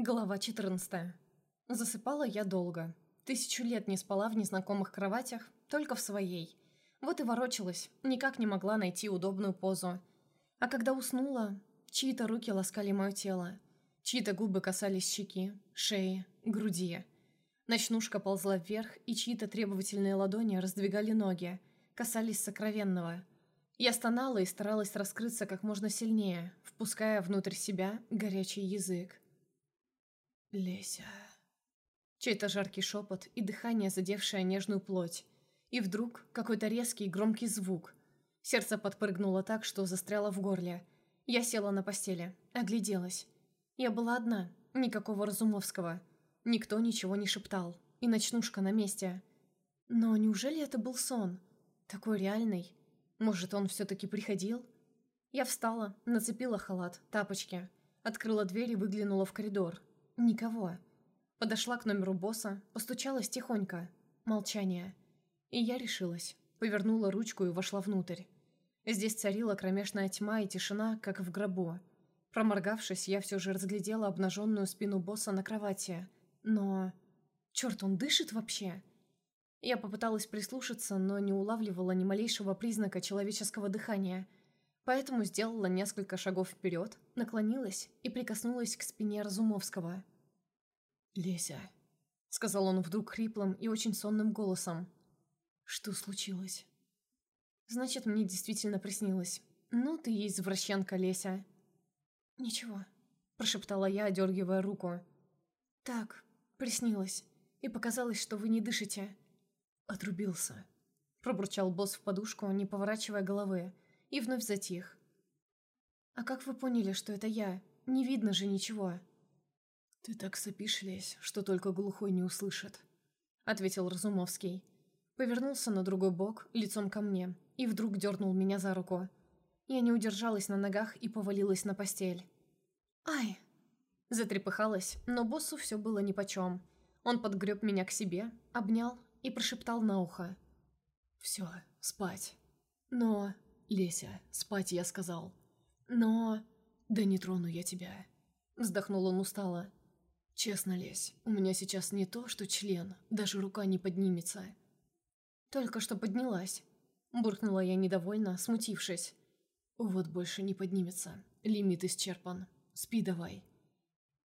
Глава 14. Засыпала я долго. Тысячу лет не спала в незнакомых кроватях, только в своей. Вот и ворочалась, никак не могла найти удобную позу. А когда уснула, чьи-то руки ласкали мое тело. Чьи-то губы касались щеки, шеи, груди. Ночнушка ползла вверх, и чьи-то требовательные ладони раздвигали ноги, касались сокровенного. Я стонала и старалась раскрыться как можно сильнее, впуская внутрь себя горячий язык. Леся. Чей-то жаркий шепот и дыхание, задевшее нежную плоть. И вдруг какой-то резкий громкий звук. Сердце подпрыгнуло так, что застряло в горле. Я села на постели, огляделась. Я была одна, никакого Разумовского. Никто ничего не шептал. И ночнушка на месте. Но неужели это был сон? Такой реальный. Может, он все-таки приходил? Я встала, нацепила халат, тапочки. Открыла дверь и выглянула в коридор. Никого. Подошла к номеру босса, постучалась тихонько. Молчание. И я решилась. Повернула ручку и вошла внутрь. Здесь царила кромешная тьма и тишина, как в гробу. Проморгавшись, я все же разглядела обнаженную спину босса на кровати. Но... Черт, он дышит вообще? Я попыталась прислушаться, но не улавливала ни малейшего признака человеческого дыхания – Поэтому сделала несколько шагов вперед, наклонилась и прикоснулась к спине Разумовского. «Леся», — сказал он вдруг хриплым и очень сонным голосом. «Что случилось?» «Значит, мне действительно приснилось. Ну ты и извращенка, Леся». «Ничего», — прошептала я, одергивая руку. «Так, приснилось. И показалось, что вы не дышите». «Отрубился», — пробурчал босс в подушку, не поворачивая головы и вновь затих. «А как вы поняли, что это я? Не видно же ничего». «Ты так сопишь, Лесь, что только глухой не услышит», — ответил Разумовский. Повернулся на другой бок, лицом ко мне, и вдруг дернул меня за руку. Я не удержалась на ногах и повалилась на постель. «Ай!» Затрепыхалась, но боссу все было нипочем. Он подгреб меня к себе, обнял и прошептал на ухо. «Все, спать». «Но...» «Леся, спать я сказал». «Но...» «Да не трону я тебя». Вздохнул он устало. «Честно, Лесь, у меня сейчас не то, что член, даже рука не поднимется». «Только что поднялась», — буркнула я недовольно, смутившись. «Вот больше не поднимется. Лимит исчерпан. Спи давай».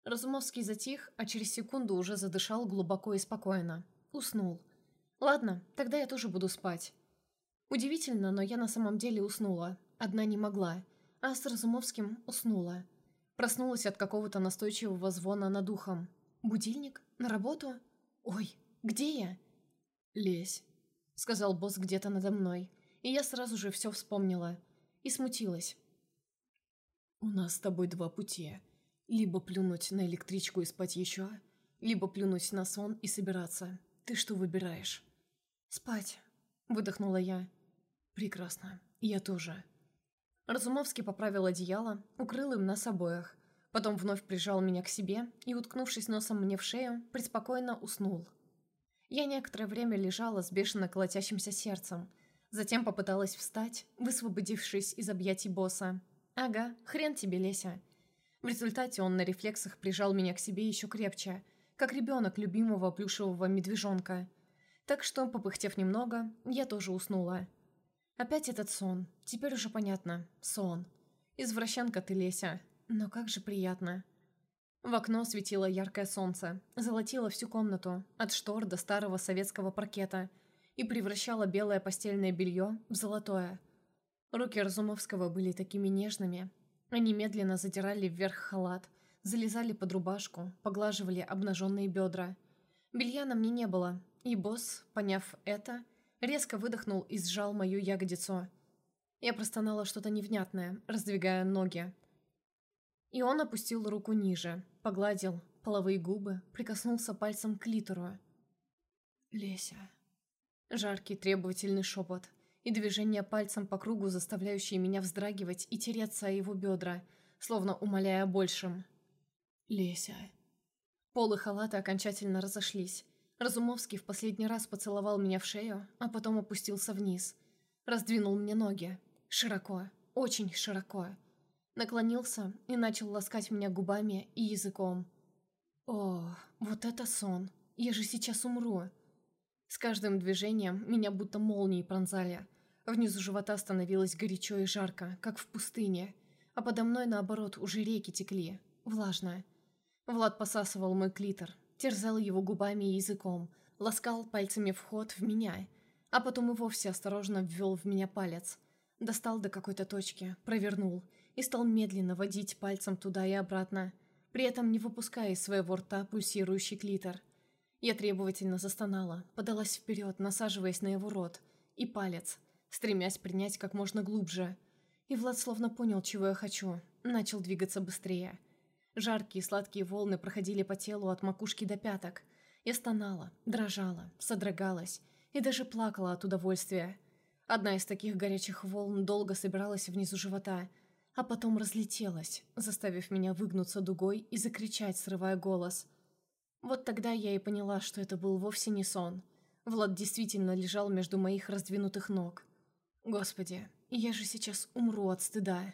Разумовский затих, а через секунду уже задышал глубоко и спокойно. Уснул. «Ладно, тогда я тоже буду спать. Удивительно, но я на самом деле уснула. Одна не могла. А с Разумовским уснула. Проснулась от какого-то настойчивого звона над ухом. «Будильник? На работу? Ой, где я?» «Лезь», — сказал босс где-то надо мной. И я сразу же все вспомнила. И смутилась. «У нас с тобой два пути. Либо плюнуть на электричку и спать еще, либо плюнуть на сон и собираться. Ты что выбираешь?» «Спать», — выдохнула я. «Прекрасно. Я тоже». Разумовский поправил одеяло, укрыл им нас обоих. Потом вновь прижал меня к себе и, уткнувшись носом мне в шею, преспокойно уснул. Я некоторое время лежала с бешено колотящимся сердцем. Затем попыталась встать, высвободившись из объятий босса. «Ага, хрен тебе, Леся». В результате он на рефлексах прижал меня к себе еще крепче, как ребенок любимого плюшевого медвежонка. Так что, попыхтев немного, я тоже уснула. Опять этот сон. Теперь уже понятно. Сон. Извращенка ты, Леся. Но как же приятно. В окно светило яркое солнце, золотило всю комнату, от штор до старого советского паркета, и превращало белое постельное белье в золотое. Руки Разумовского были такими нежными. Они медленно задирали вверх халат, залезали под рубашку, поглаживали обнаженные бедра. Белья на мне не было, и босс, поняв это, резко выдохнул и сжал мою ягодицу. Я простонала что-то невнятное, раздвигая ноги. И он опустил руку ниже, погладил половые губы, прикоснулся пальцем к литеру. «Леся». Жаркий требовательный шепот и движение пальцем по кругу, заставляющие меня вздрагивать и тереться о его бедра, словно умоляя о большем. «Леся». Полы халата окончательно разошлись. Разумовский в последний раз поцеловал меня в шею, а потом опустился вниз. Раздвинул мне ноги. Широко. Очень широко. Наклонился и начал ласкать меня губами и языком. О, вот это сон. Я же сейчас умру. С каждым движением меня будто молнией пронзали. Внизу живота становилось горячо и жарко, как в пустыне. А подо мной, наоборот, уже реки текли. Влажно. Влад посасывал мой клитор, терзал его губами и языком, ласкал пальцами вход в меня, а потом и вовсе осторожно ввел в меня палец. Достал до какой-то точки, провернул и стал медленно водить пальцем туда и обратно, при этом не выпуская из своего рта пульсирующий клитор. Я требовательно застонала, подалась вперед, насаживаясь на его рот, и палец, стремясь принять как можно глубже. И Влад словно понял, чего я хочу, начал двигаться быстрее. Жаркие сладкие волны проходили по телу от макушки до пяток. Я стонала, дрожала, содрогалась и даже плакала от удовольствия. Одна из таких горячих волн долго собиралась внизу живота, а потом разлетелась, заставив меня выгнуться дугой и закричать, срывая голос. Вот тогда я и поняла, что это был вовсе не сон. Влад действительно лежал между моих раздвинутых ног. Господи, я же сейчас умру от стыда.